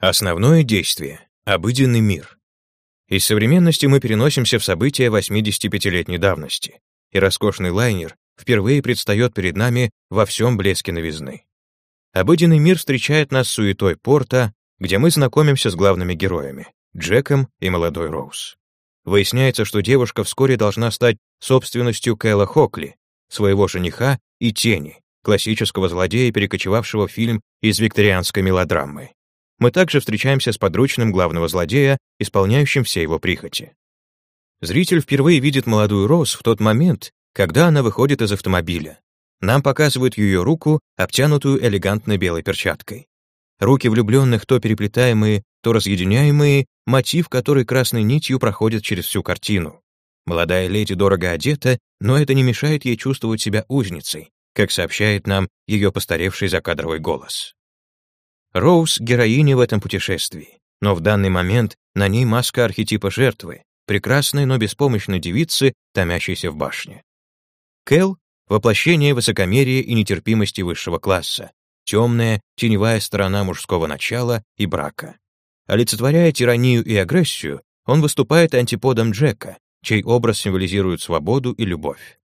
Основное действие — обыденный мир. Из современности мы переносимся в события 85-летней давности, и роскошный лайнер впервые предстает перед нами во всем блеске новизны. Обыденный мир встречает нас суетой порта, где мы знакомимся с главными героями — Джеком и молодой Роуз. Выясняется, что девушка вскоре должна стать собственностью Кэлла Хокли, своего жениха и тени, классического злодея, перекочевавшего фильм из викторианской мелодрамы. Мы также встречаемся с подручным главного злодея, исполняющим все его прихоти. Зритель впервые видит молодую Роуз в тот момент, когда она выходит из автомобиля. Нам показывают ее руку, обтянутую элегантной белой перчаткой. Руки влюбленных то переплетаемые, то разъединяемые, мотив, который красной нитью проходит через всю картину. Молодая леди дорого одета, но это не мешает ей чувствовать себя узницей, как сообщает нам ее постаревший закадровый голос. Роуз — героиня в этом путешествии, но в данный момент на ней маска архетипа жертвы, прекрасной, но беспомощной девицы, томящейся в башне. Кэл — воплощение высокомерия и нетерпимости высшего класса, темная, теневая сторона мужского начала и брака. Олицетворяя тиранию и агрессию, он выступает антиподом Джека, чей образ символизирует свободу и любовь.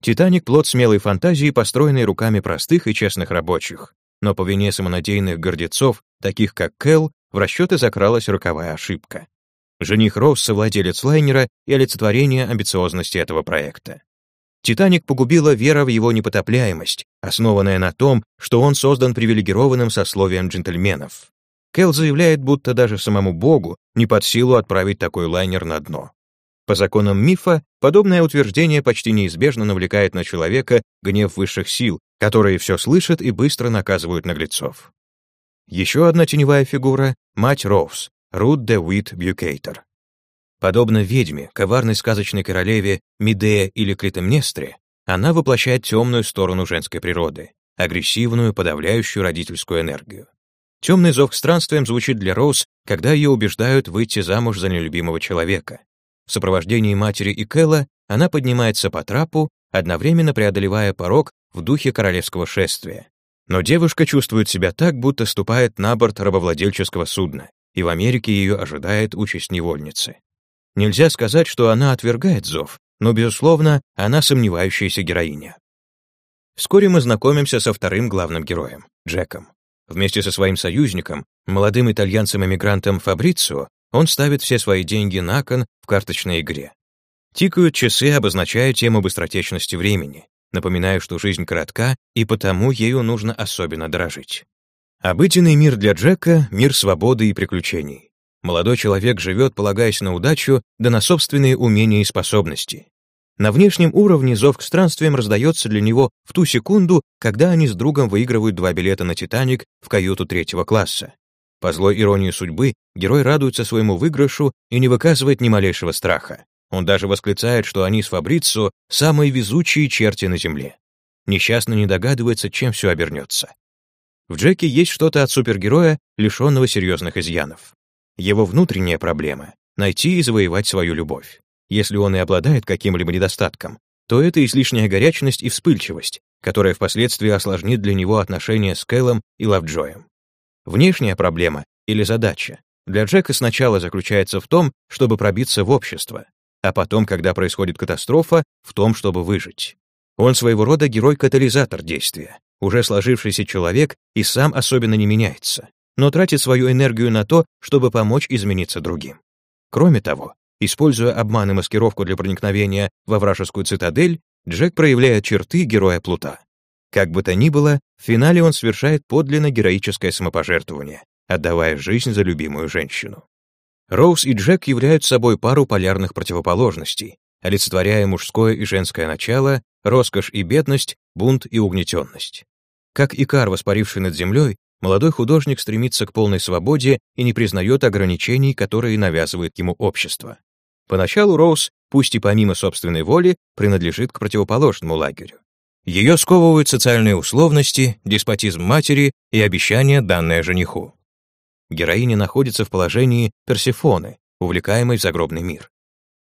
«Титаник» — плод смелой фантазии, построенной руками простых и честных рабочих, но по вине самонадеянных гордецов, таких как Кэл, в расчеты закралась роковая ошибка. Жених Росс — совладелец лайнера и олицетворение амбициозности этого проекта. «Титаник» погубила вера в его непотопляемость, основанная на том, что он создан привилегированным сословием джентльменов. Кэл заявляет, будто даже самому Богу не под силу отправить такой лайнер на дно. По законам мифа, подобное утверждение почти неизбежно навлекает на человека гнев высших сил, которые все слышат и быстро наказывают наглецов. Еще одна теневая фигура — мать Роуз, Рут де Уит Бьюкейтер. Подобно ведьме, коварной сказочной королеве Медея или Клитемнестре, она воплощает темную сторону женской природы, агрессивную, подавляющую родительскую энергию. Темный зов к странствиям звучит для Роуз, когда ее убеждают выйти замуж за нелюбимого человека. В сопровождении матери и Кэлла она поднимается по трапу, одновременно преодолевая порог в духе королевского шествия. Но девушка чувствует себя так, будто ступает на борт рабовладельческого судна, и в Америке ее ожидает участь невольницы. Нельзя сказать, что она отвергает зов, но, безусловно, она сомневающаяся героиня. Вскоре мы знакомимся со вторым главным героем — Джеком. Вместе со своим союзником, молодым итальянцем-эмигрантом Фабрицио, он ставит все свои деньги на кон в карточной игре. Тикают часы, обозначая тему быстротечности времени. Напоминаю, что жизнь коротка, и потому ею нужно особенно дорожить. Обыденный мир для Джека — мир свободы и приключений. Молодой человек живет, полагаясь на удачу, да на собственные умения и способности. На внешнем уровне зов к странствиям раздается для него в ту секунду, когда они с другом выигрывают два билета на «Титаник» в каюту третьего класса. По злой иронии судьбы, герой радуется своему выигрышу и не выказывает ни малейшего страха. Он даже восклицает, что они с Фабрицо самые везучие черти на земле. Несчастно не догадывается, чем все обернется. В Джеке есть что-то от супергероя, лишенного серьезных изъянов. Его внутренняя проблема — найти и завоевать свою любовь. Если он и обладает каким-либо недостатком, то это излишняя горячность и вспыльчивость, которая впоследствии осложнит для него отношения с Кэллом и Лавджоем. Внешняя проблема или задача для Джека сначала заключается в том, чтобы пробиться в общество, а потом, когда происходит катастрофа, в том, чтобы выжить. Он своего рода герой-катализатор действия, уже сложившийся человек и сам особенно не меняется, но тратит свою энергию на то, чтобы помочь измениться другим. Кроме того, используя обман и маскировку для проникновения во вражескую цитадель, Джек проявляет черты героя Плута. Как бы то ни было, в финале он совершает подлинно героическое самопожертвование, отдавая жизнь за любимую женщину. Роуз и Джек являются собой пару полярных противоположностей, олицетворяя мужское и женское начало, роскошь и бедность, бунт и угнетенность. Как Икар, воспаривший над землей, молодой художник стремится к полной свободе и не признает ограничений, которые навязывает ему общество. Поначалу Роуз, пусть и помимо собственной воли, принадлежит к противоположному лагерю. Ее сковывают социальные условности, деспотизм матери и обещания, данное жениху. Героиня находится в положении Персефоны, увлекаемой в загробный мир.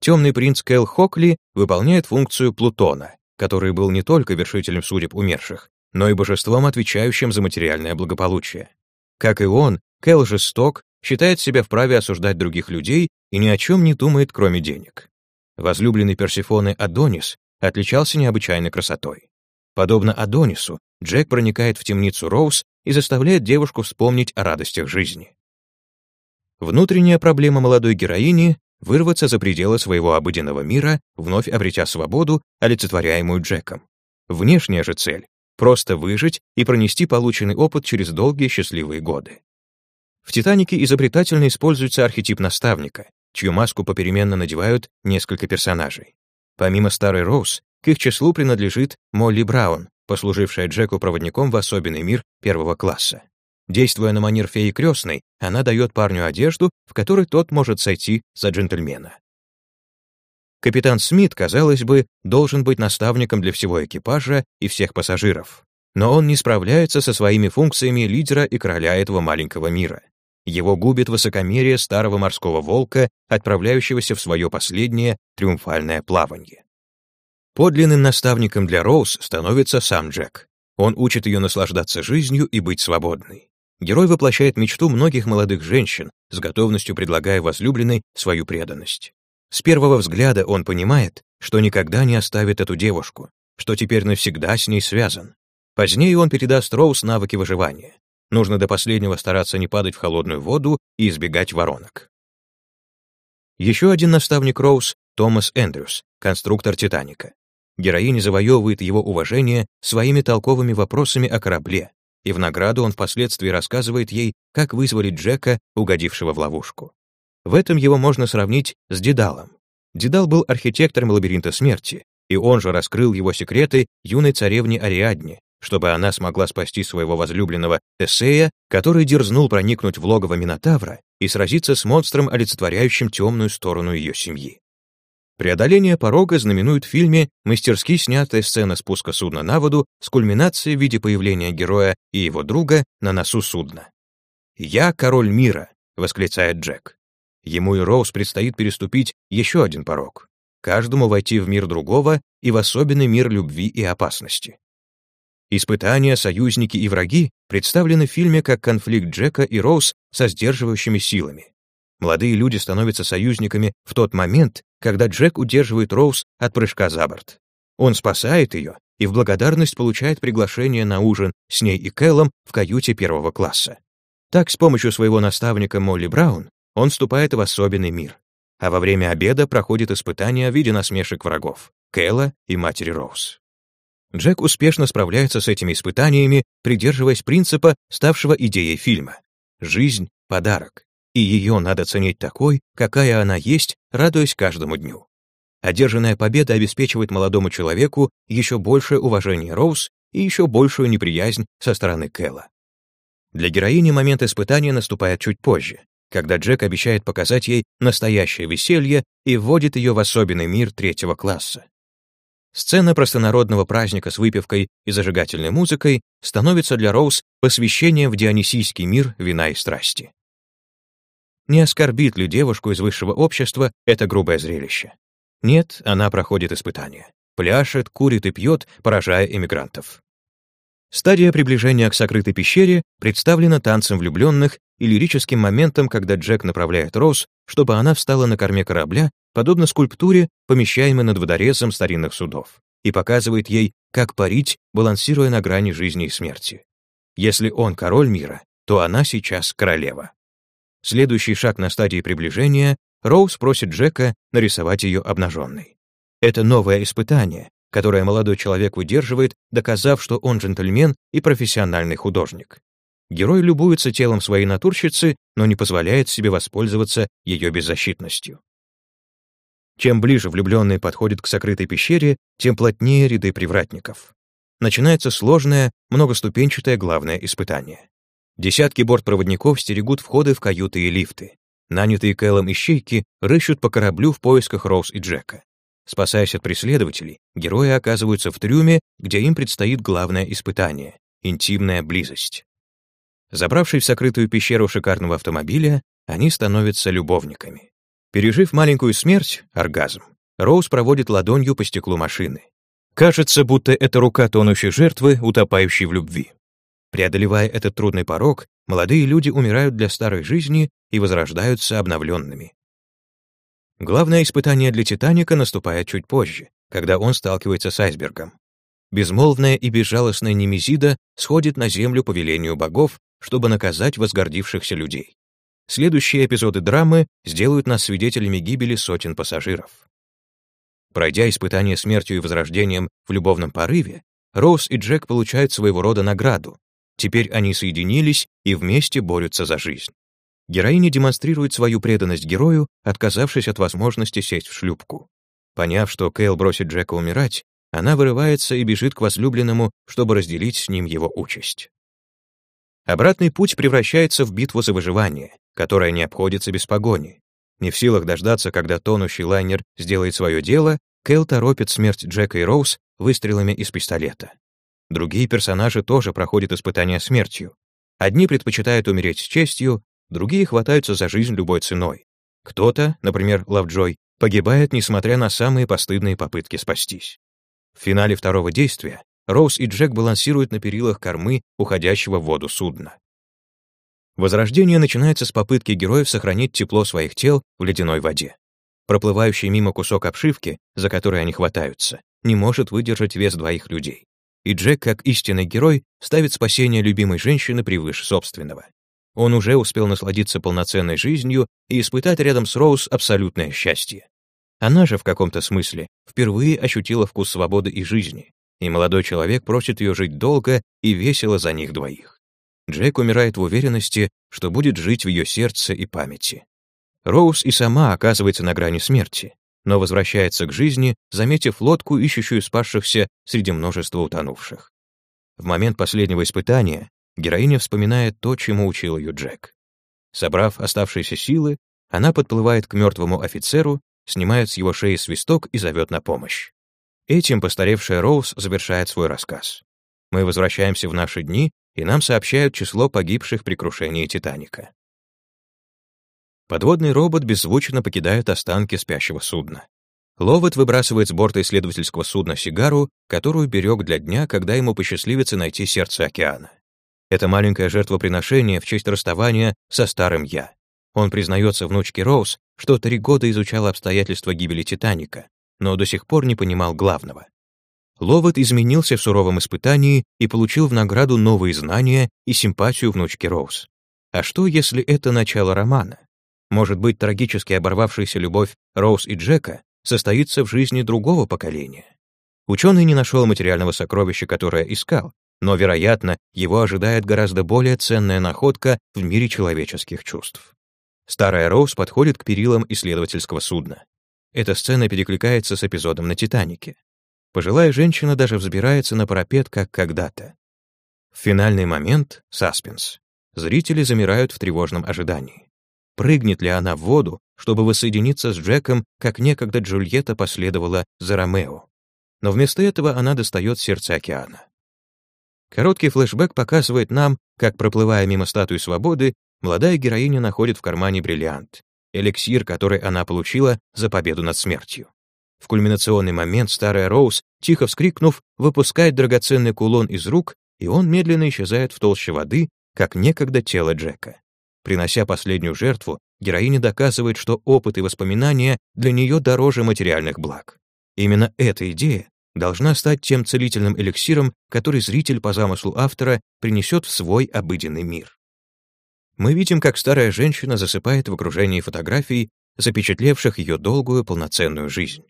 Темный принц Кэл Хокли выполняет функцию Плутона, который был не только вершителем судеб умерших, но и божеством, отвечающим за материальное благополучие. Как и он, Кэл жесток, считает себя вправе осуждать других людей и ни о чем не думает, кроме денег. Возлюбленный Персифоны Адонис отличался необычайной красотой. Подобно Адонису, Джек проникает в темницу Роуз и заставляет девушку вспомнить о радостях жизни. Внутренняя проблема молодой героини — вырваться за пределы своего обыденного мира, вновь обретя свободу, олицетворяемую Джеком. Внешняя же цель — просто выжить и пронести полученный опыт через долгие счастливые годы. В «Титанике» изобретательно используется архетип наставника, чью маску попеременно надевают несколько персонажей. Помимо старой Роуз, к их числу принадлежит Молли Браун, послужившая Джеку проводником в особенный мир первого класса. Действуя на манер феи крестной, она дает парню одежду, в которой тот может сойти за джентльмена. Капитан Смит, казалось бы, должен быть наставником для всего экипажа и всех пассажиров. Но он не справляется со своими функциями лидера и короля этого маленького мира. Его губит высокомерие старого морского волка, отправляющегося в свое последнее триумфальное плавание. Подлинным наставником для Роуз становится сам Джек. Он учит ее наслаждаться жизнью и быть свободной. Герой воплощает мечту многих молодых женщин, с готовностью предлагая возлюбленной свою преданность. С первого взгляда он понимает, что никогда не оставит эту девушку, что теперь навсегда с ней связан. Позднее он передаст Роуз навыки выживания. Нужно до последнего стараться не падать в холодную воду и избегать воронок. Еще один наставник Роуз — Томас Эндрюс, конструктор «Титаника». Героиня завоевывает его уважение своими толковыми вопросами о корабле, и в награду он впоследствии рассказывает ей, как вызволить Джека, угодившего в ловушку. В этом его можно сравнить с Дедалом. Дедал был архитектором лабиринта смерти, и он же раскрыл его секреты юной царевне Ариадне, чтобы она смогла спасти своего возлюбленного Тесея, который дерзнул проникнуть в логово Минотавра и сразиться с монстром, олицетворяющим темную сторону ее семьи. Преодоление порога знаменует в фильме мастерски снятая сцена спуска судна на воду с кульминацией в виде появления героя и его друга на носу судна. «Я король мира», — восклицает Джек. Ему и Роуз предстоит переступить еще один порог. Каждому войти в мир другого и в особенный мир любви и опасности. Испытания, союзники и враги представлены в фильме как конфликт Джека и Роуз со сдерживающими силами. Молодые люди становятся союзниками в тот момент, когда Джек удерживает Роуз от прыжка за борт. Он спасает ее и в благодарность получает приглашение на ужин с ней и Кэллом в каюте первого класса. Так, с помощью своего наставника Молли Браун, он вступает в особенный мир. А во время обеда проходит испытание в виде насмешек врагов — Кэлла и матери Роуз. Джек успешно справляется с этими испытаниями, придерживаясь принципа, ставшего идеей фильма. Жизнь — подарок и ее надо ценить такой, какая она есть, радуясь каждому дню. Одержанная победа обеспечивает молодому человеку еще большее уважение Роуз и еще большую неприязнь со стороны Кэлла. Для героини момент испытания наступает чуть позже, когда Джек обещает показать ей настоящее веселье и вводит ее в особенный мир третьего класса. Сцена простонародного праздника с выпивкой и зажигательной музыкой становится для Роуз посвящением в дионисийский мир вина и страсти. Не оскорбит ли девушку из высшего общества это грубое зрелище? Нет, она проходит испытания. Пляшет, курит и пьет, поражая эмигрантов. Стадия приближения к сокрытой пещере представлена танцем влюбленных и лирическим моментом, когда Джек направляет Роуз, чтобы она встала на корме корабля, подобно скульптуре, помещаемой над водорезом старинных судов, и показывает ей, как парить, балансируя на грани жизни и смерти. Если он король мира, то она сейчас королева. Следующий шаг на стадии приближения — Роуз просит Джека нарисовать ее обнаженной. Это новое испытание, которое молодой человек выдерживает, доказав, что он джентльмен и профессиональный художник. Герой любуется телом своей натурщицы, но не позволяет себе воспользоваться ее беззащитностью. Чем ближе влюбленные подходят к сокрытой пещере, тем плотнее ряды привратников. Начинается сложное, многоступенчатое главное испытание. Десятки бортпроводников стерегут входы в каюты и лифты. Нанятые Кэллом ищейки рыщут по кораблю в поисках Роуз и Джека. Спасаясь от преследователей, герои оказываются в трюме, где им предстоит главное испытание — интимная близость. Забравшись в сокрытую пещеру шикарного автомобиля, они становятся любовниками. Пережив маленькую смерть, оргазм, Роуз проводит ладонью по стеклу машины. Кажется, будто это рука тонущей жертвы, утопающей в любви. Преодолевая этот трудный порог, молодые люди умирают для старой жизни и возрождаются обновленными. Главное испытание для «Титаника» наступает чуть позже, когда он сталкивается с айсбергом. Безмолвная и безжалостная Немезида сходит на землю по велению богов, чтобы наказать возгордившихся людей. Следующие эпизоды драмы сделают нас свидетелями гибели сотен пассажиров. Пройдя испытание смертью и возрождением в любовном порыве, Роуз и Джек получают своего рода награду. Теперь они соединились и вместе борются за жизнь. Героиня демонстрирует свою преданность герою, отказавшись от возможности сесть в шлюпку. Поняв, что Кейл бросит Джека умирать, она вырывается и бежит к возлюбленному, чтобы разделить с ним его участь. Обратный путь превращается в битву за выживание, которая не обходится без погони. Не в силах дождаться, когда тонущий лайнер сделает свое дело, Кэл торопит смерть Джека и Роуз выстрелами из пистолета. Другие персонажи тоже проходят испытания смертью. Одни предпочитают умереть с честью, другие хватаются за жизнь любой ценой. Кто-то, например, Лавджой, погибает, несмотря на самые постыдные попытки спастись. В финале второго действия Роуз и Джек балансируют на перилах кормы уходящего в воду судна. Возрождение начинается с попытки героев сохранить тепло своих тел в ледяной воде. Проплывающий мимо кусок обшивки, за который они хватаются, не может выдержать вес двоих людей. И Джек, как истинный герой, ставит спасение любимой женщины превыше собственного. Он уже успел насладиться полноценной жизнью и испытать рядом с Роуз абсолютное счастье. Она же в каком-то смысле впервые ощутила вкус свободы и жизни, и молодой человек просит ее жить долго и весело за них двоих. Джек умирает в уверенности, что будет жить в ее сердце и памяти. Роуз и сама оказывается на грани смерти, но возвращается к жизни, заметив лодку, ищущую спасшихся среди множества утонувших. В момент последнего испытания героиня вспоминает то, чему учил ее Джек. Собрав оставшиеся силы, она подплывает к мертвому офицеру снимает с его шеи свисток и зовет на помощь. Этим постаревшая Роуз завершает свой рассказ. Мы возвращаемся в наши дни, и нам сообщают число погибших при крушении «Титаника». Подводный робот беззвучно покидает останки спящего судна. Ловот выбрасывает с борта исследовательского судна сигару, которую берег для дня, когда ему посчастливится найти сердце океана. Это маленькое жертвоприношение в честь расставания со старым «я». Он признается внучке Роуз, что три года изучал обстоятельства гибели Титаника, но до сих пор не понимал главного. Ловот изменился в суровом испытании и получил в награду новые знания и симпатию внучки Роуз. А что, если это начало романа? Может быть, трагически оборвавшаяся любовь Роуз и Джека состоится в жизни другого поколения? Ученый не нашел материального сокровища, которое искал, но, вероятно, его ожидает гораздо более ценная находка в мире человеческих чувств. Старая Роуз подходит к перилам исследовательского судна. Эта сцена перекликается с эпизодом на «Титанике». Пожилая женщина даже взбирается на парапет, как когда-то. В финальный момент — саспенс. Зрители замирают в тревожном ожидании. Прыгнет ли она в воду, чтобы воссоединиться с Джеком, как некогда Джульетта последовала за Ромео? Но вместо этого она достает сердце океана. Короткий флешбэк показывает нам, как, проплывая мимо статуи свободы, молодая героиня находит в кармане бриллиант, эликсир, который она получила за победу над смертью. В кульминационный момент старая Роуз, тихо вскрикнув, выпускает драгоценный кулон из рук, и он медленно исчезает в толще воды, как некогда тело Джека. Принося последнюю жертву, героиня доказывает, что опыт и воспоминания для нее дороже материальных благ. Именно эта идея должна стать тем целительным эликсиром, который зритель по замыслу автора принесет в свой обыденный мир мы видим, как старая женщина засыпает в окружении фотографий, запечатлевших ее долгую полноценную жизнь.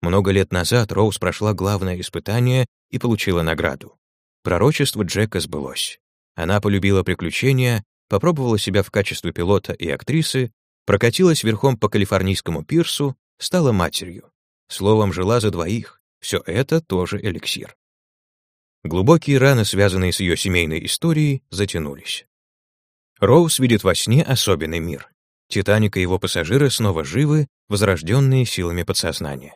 Много лет назад Роуз прошла главное испытание и получила награду. Пророчество Джека сбылось. Она полюбила приключения, попробовала себя в качестве пилота и актрисы, прокатилась верхом по калифорнийскому пирсу, стала матерью. Словом, жила за двоих. Все это тоже эликсир. Глубокие раны, связанные с ее семейной историей, затянулись. Роуз видит во сне особенный мир. Титаник и его пассажиры снова живы, возрожденные силами подсознания.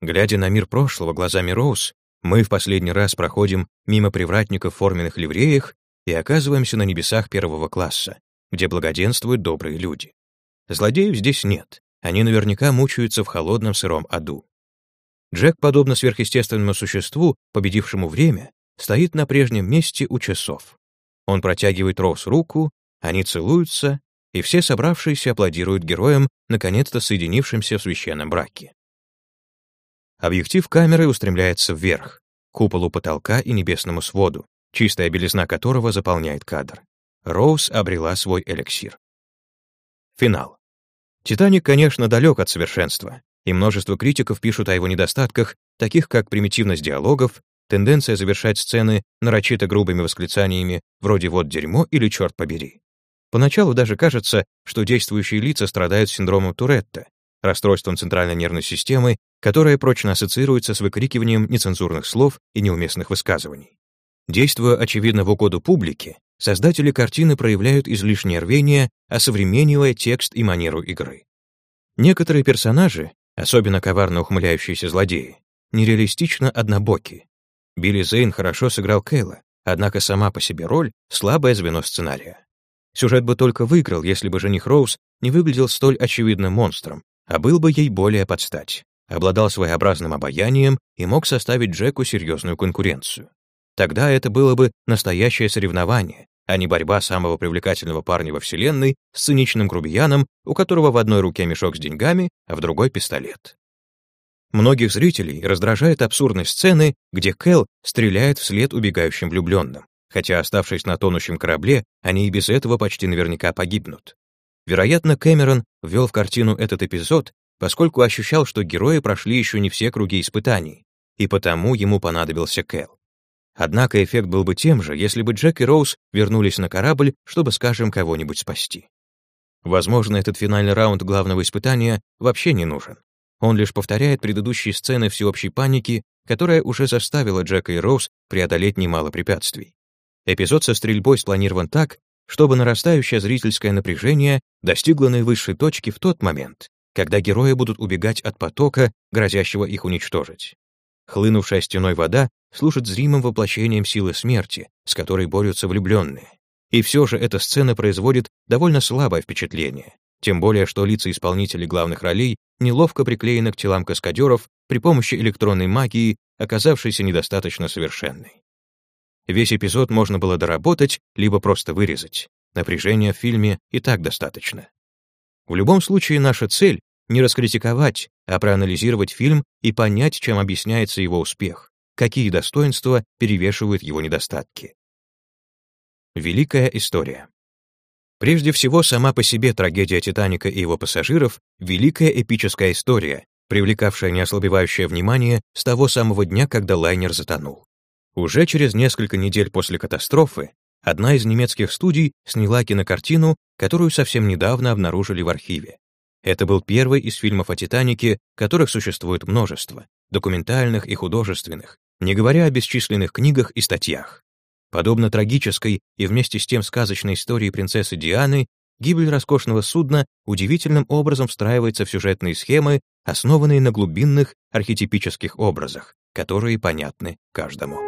Глядя на мир прошлого глазами Роуз, мы в последний раз проходим мимо привратников в форменных ливреях и оказываемся на небесах первого класса, где благоденствуют добрые люди. Злодеев здесь нет, они наверняка мучаются в холодном сыром аду. Джек, подобно сверхъестественному существу, победившему время, стоит на прежнем месте у часов. Он протягивает Роуз руку, они целуются, и все собравшиеся аплодируют героям, наконец-то соединившимся в священном браке. Объектив камеры устремляется вверх, к куполу потолка и небесному своду, чистая белизна которого заполняет кадр. Роуз обрела свой эликсир. Финал. «Титаник», конечно, далек от совершенства, и множество критиков пишут о его недостатках, таких как примитивность диалогов, тенденция завершать сцены нарочито грубыми восклицаниями вроде «вот дерьмо» или «черт побери». Поначалу даже кажется, что действующие лица страдают синдромом Туретта, расстройством центральной нервной системы, которое прочно ассоциируется с выкрикиванием нецензурных слов и неуместных высказываний. Действуя, очевидно, в угоду публике, создатели картины проявляют излишнее рвение, осовременивая текст и манеру игры. Некоторые персонажи, особенно коварно ухмыляющиеся злодеи, нереалистично однобоки. Билли Зейн хорошо сыграл Кейла, однако сама по себе роль — слабое звено сценария. Сюжет бы только выиграл, если бы жених Роуз не выглядел столь очевидным монстром, а был бы ей более подстать, обладал своеобразным обаянием и мог составить Джеку серьезную конкуренцию. Тогда это было бы настоящее соревнование, а не борьба самого привлекательного парня во Вселенной с циничным грубияном, у которого в одной руке мешок с деньгами, а в другой — пистолет. Многих зрителей раздражает абсурдность сцены, где Кэл стреляет вслед убегающим влюбленным, хотя, оставшись на тонущем корабле, они и без этого почти наверняка погибнут. Вероятно, Кэмерон ввел в картину этот эпизод, поскольку ощущал, что герои прошли еще не все круги испытаний, и потому ему понадобился Кэл. Однако эффект был бы тем же, если бы Джек и Роуз вернулись на корабль, чтобы, скажем, кого-нибудь спасти. Возможно, этот финальный раунд главного испытания вообще не нужен. Он лишь повторяет предыдущие сцены всеобщей паники, которая уже заставила Джека и Роуз преодолеть немало препятствий. Эпизод со стрельбой спланирован так, чтобы нарастающее зрительское напряжение достигло наивысшей точки в тот момент, когда герои будут убегать от потока, грозящего их уничтожить. Хлынувшая стеной вода служит зримым воплощением силы смерти, с которой борются влюбленные. И все же эта сцена производит довольно слабое впечатление, тем более что лица исполнителей главных ролей неловко приклеены к телам каскадеров при помощи электронной магии, оказавшейся недостаточно совершенной. Весь эпизод можно было доработать, либо просто вырезать. Напряжения в фильме и так достаточно. В любом случае, наша цель — не раскритиковать, а проанализировать фильм и понять, чем объясняется его успех, какие достоинства перевешивают его недостатки. Великая история. Прежде всего, сама по себе трагедия «Титаника» и его пассажиров — великая эпическая история, привлекавшая неослабевающее внимание с того самого дня, когда лайнер затонул. Уже через несколько недель после катастрофы одна из немецких студий сняла кинокартину, которую совсем недавно обнаружили в архиве. Это был первый из фильмов о «Титанике», которых существует множество, документальных и художественных, не говоря о бесчисленных книгах и статьях. Подобно трагической и вместе с тем сказочной истории принцессы Дианы, гибель роскошного судна удивительным образом встраивается в сюжетные схемы, основанные на глубинных архетипических образах, которые понятны каждому.